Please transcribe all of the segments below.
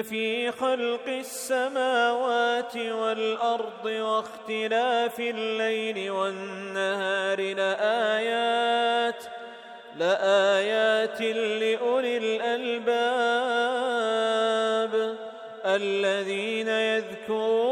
في خلق السماوات والأرض واختلاف الليل والنهار لآيات لآيات لأولي الألباب الذين يذكرون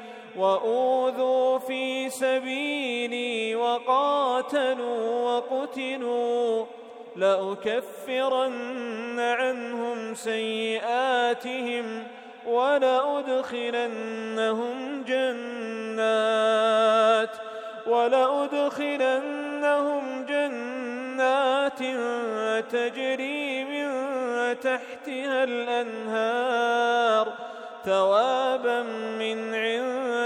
وأوذوا في سبيلي وقاتلوا وقتلوا لأكفرن عنهم سيئاتهم ولأدخلنهم جنات ولأدخلنهم جنات تجري من تحتها الأنهار ثوابا من عند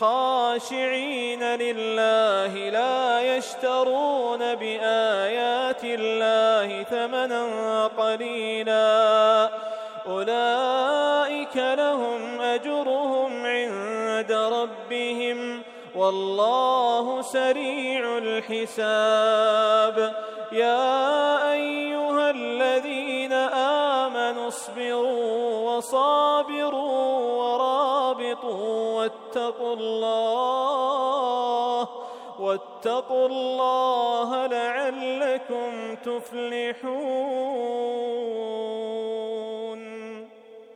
خاشعين لله لا يشترون بآيات الله ثمنا قليلا. أولئك لهم أجرهم عند ربهم والله سريع الحساب. يا واتقوا الله واتقوا الله لعلكم تفلحون.